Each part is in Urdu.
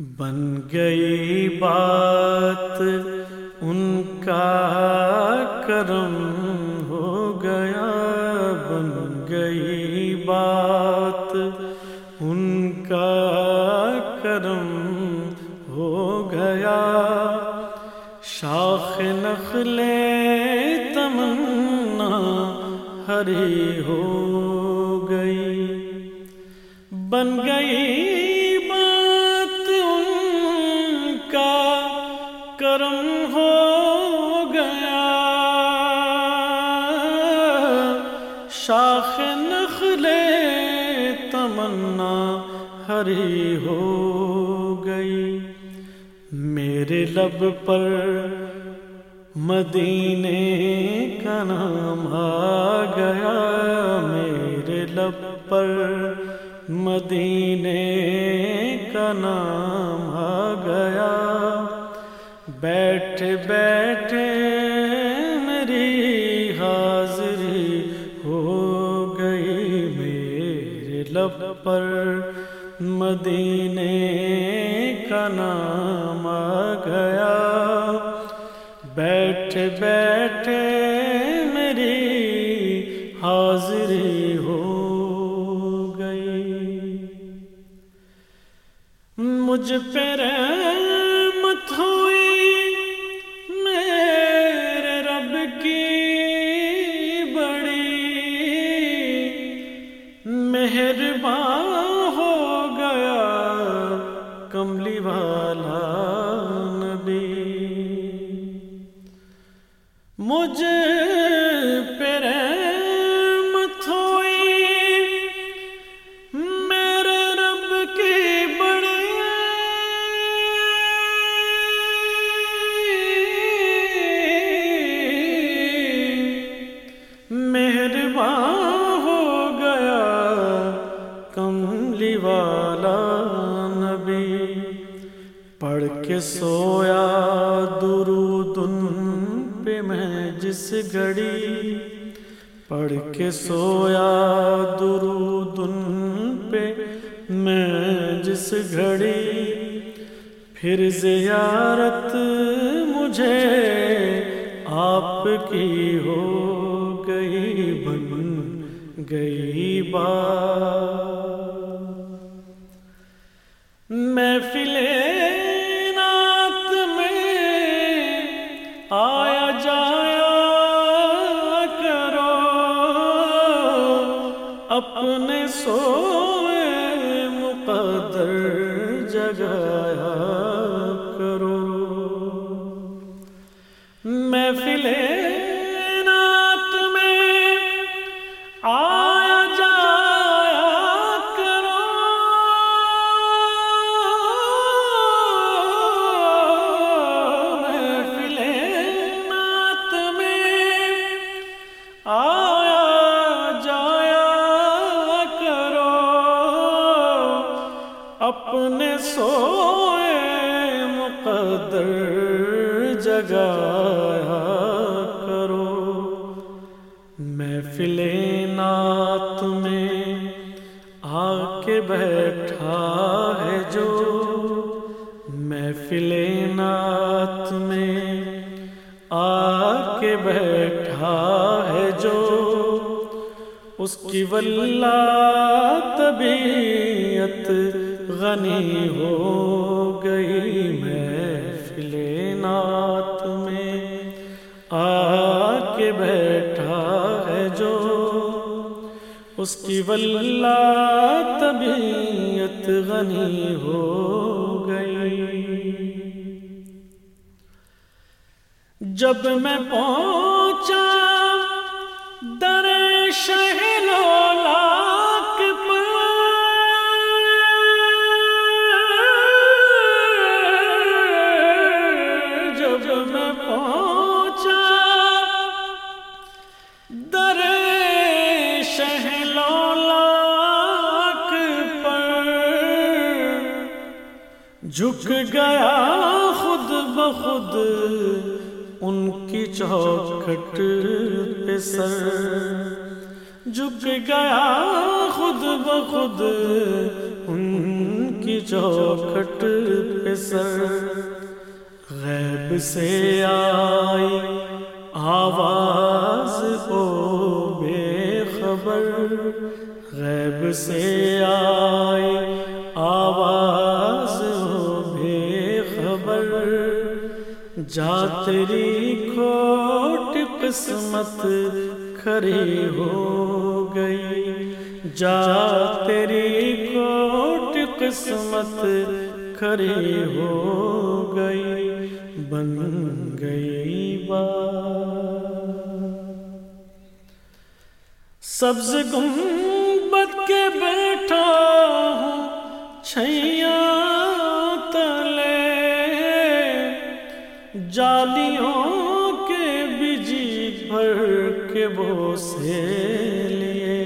بن گئی بات، ان کا کرم ہو گیا۔ بن گئی بات، ان کا کرم ہو گیا۔ شاخ نخل تمنا ہری ہو گئی۔ بن گئی شاخ نخلے تمنا ہری ہو گئی۔ میرے لب پر مدینے کا نام آ گیا۔ میرے لب پر مدینے کا نام آ گیا۔ بیٹھ بیٹھے مدینے کا نام آ گیا۔ بیٹھ بیٹھے میری حاضری ہو گئی۔ مجھ پہ رہ پڑھ کے سویا درود ان پہ میں جس گھڑی پڑھ کے سویا درود ان پہ میں جس گھڑی پھر زیارت مجھے آپ کی ہو گئی بن گئی بات محفلیں اپنے سو جگایا کرو۔ محفل نعت میں آ کے بیٹھا ہے جو۔ محفل نعت میں آ کے بیٹھا ہے جو۔ اس کی واللہ طبیعت غنی ہو گئی محفل اس کی واللہ طبیعت غنی ہو گئی۔ جب میں پہنچا در شہلولا گیا خود بخود ان کی چوکھٹ پہ سر۔ جھک گیا خود بخود ان کی چوکھٹ پہ سر۔ غیب سے آئی آواز ہو بے خبر۔ غیب سے آئی آواز جا تیری کھوٹ قسمت کھری ہو گئی۔ جا تیری کھوٹ قسمت کھری ہو گئی۔ بن گئی بات۔ سبز گنبد کے بیٹھا ہوں چھیا جالیوں کے بجی بھر کے بوسے لیے۔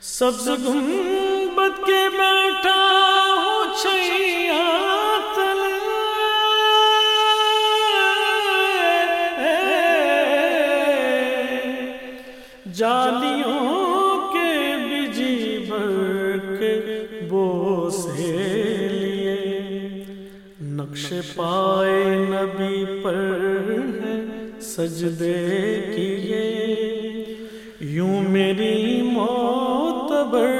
سبز گنبد کے بیٹھا ہوں چھیا جالیوں نقش پائے نبی پر ہے سجدے کیے یوں میری معتبر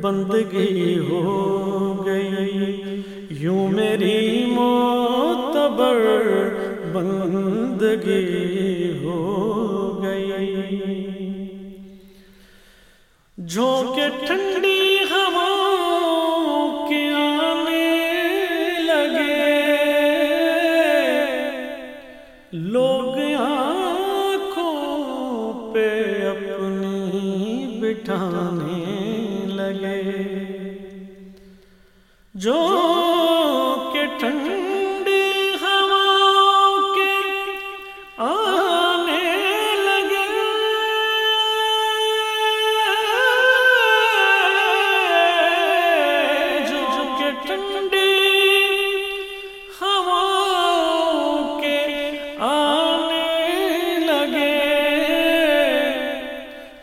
بندگی ہو گئی۔ یوں میری معتبر بندگی ہو گئی۔ جھونکے ٹھنڈی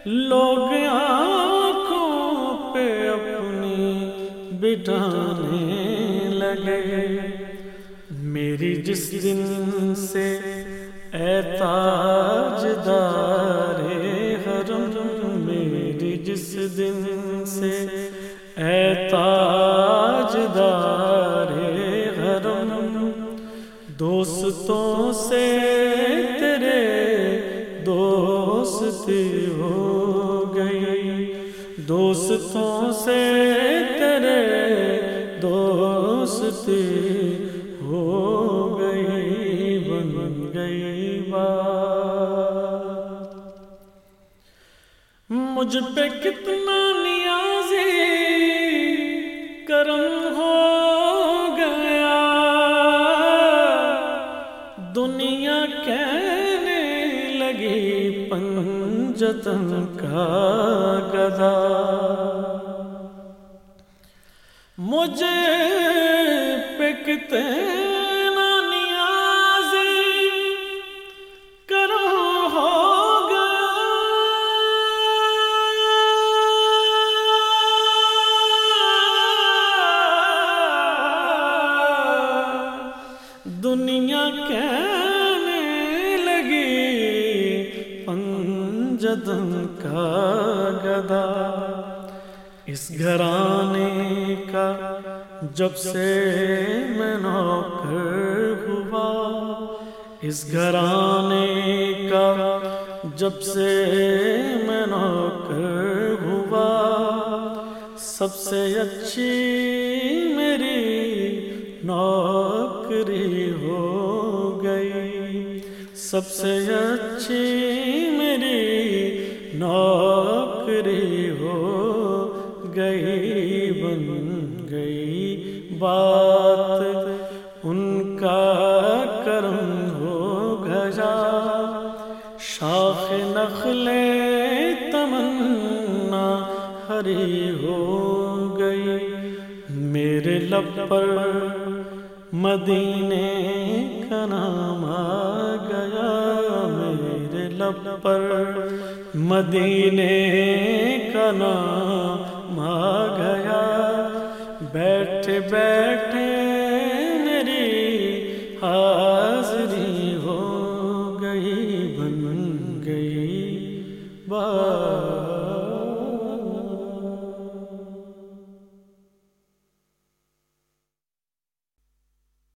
لوگ آنکھوں پہ اپنی بٹھانے لگے۔ میری جس دن سے اے تاج دار حرم، میری جس دن سے اے تاج دار حرم، دوستوں سے تیرے دوستی دوستوں سے تیرے دوستی ہو گئی بن گئی بات۔ مجھ پہ کتنا پنجتن کا گدا مجھے پکتے اس گھرانے کا جب سے میں نوکر ہوا، اس گھرانے کا جب سے میں نوکر ہوا، سب سے اچھی میری نوکری ہو گئی۔ سب سے اچھی میری نوکری ہو گئی، بن گئی بات۔ ان کا کرم ہو گیا شاخ نخل تمنا ہری ہو گئی۔ میرے لب پر مدینے کا نام آ گیا۔ میرے لب پر مدینے کا نام گیا بیٹھ بیٹھ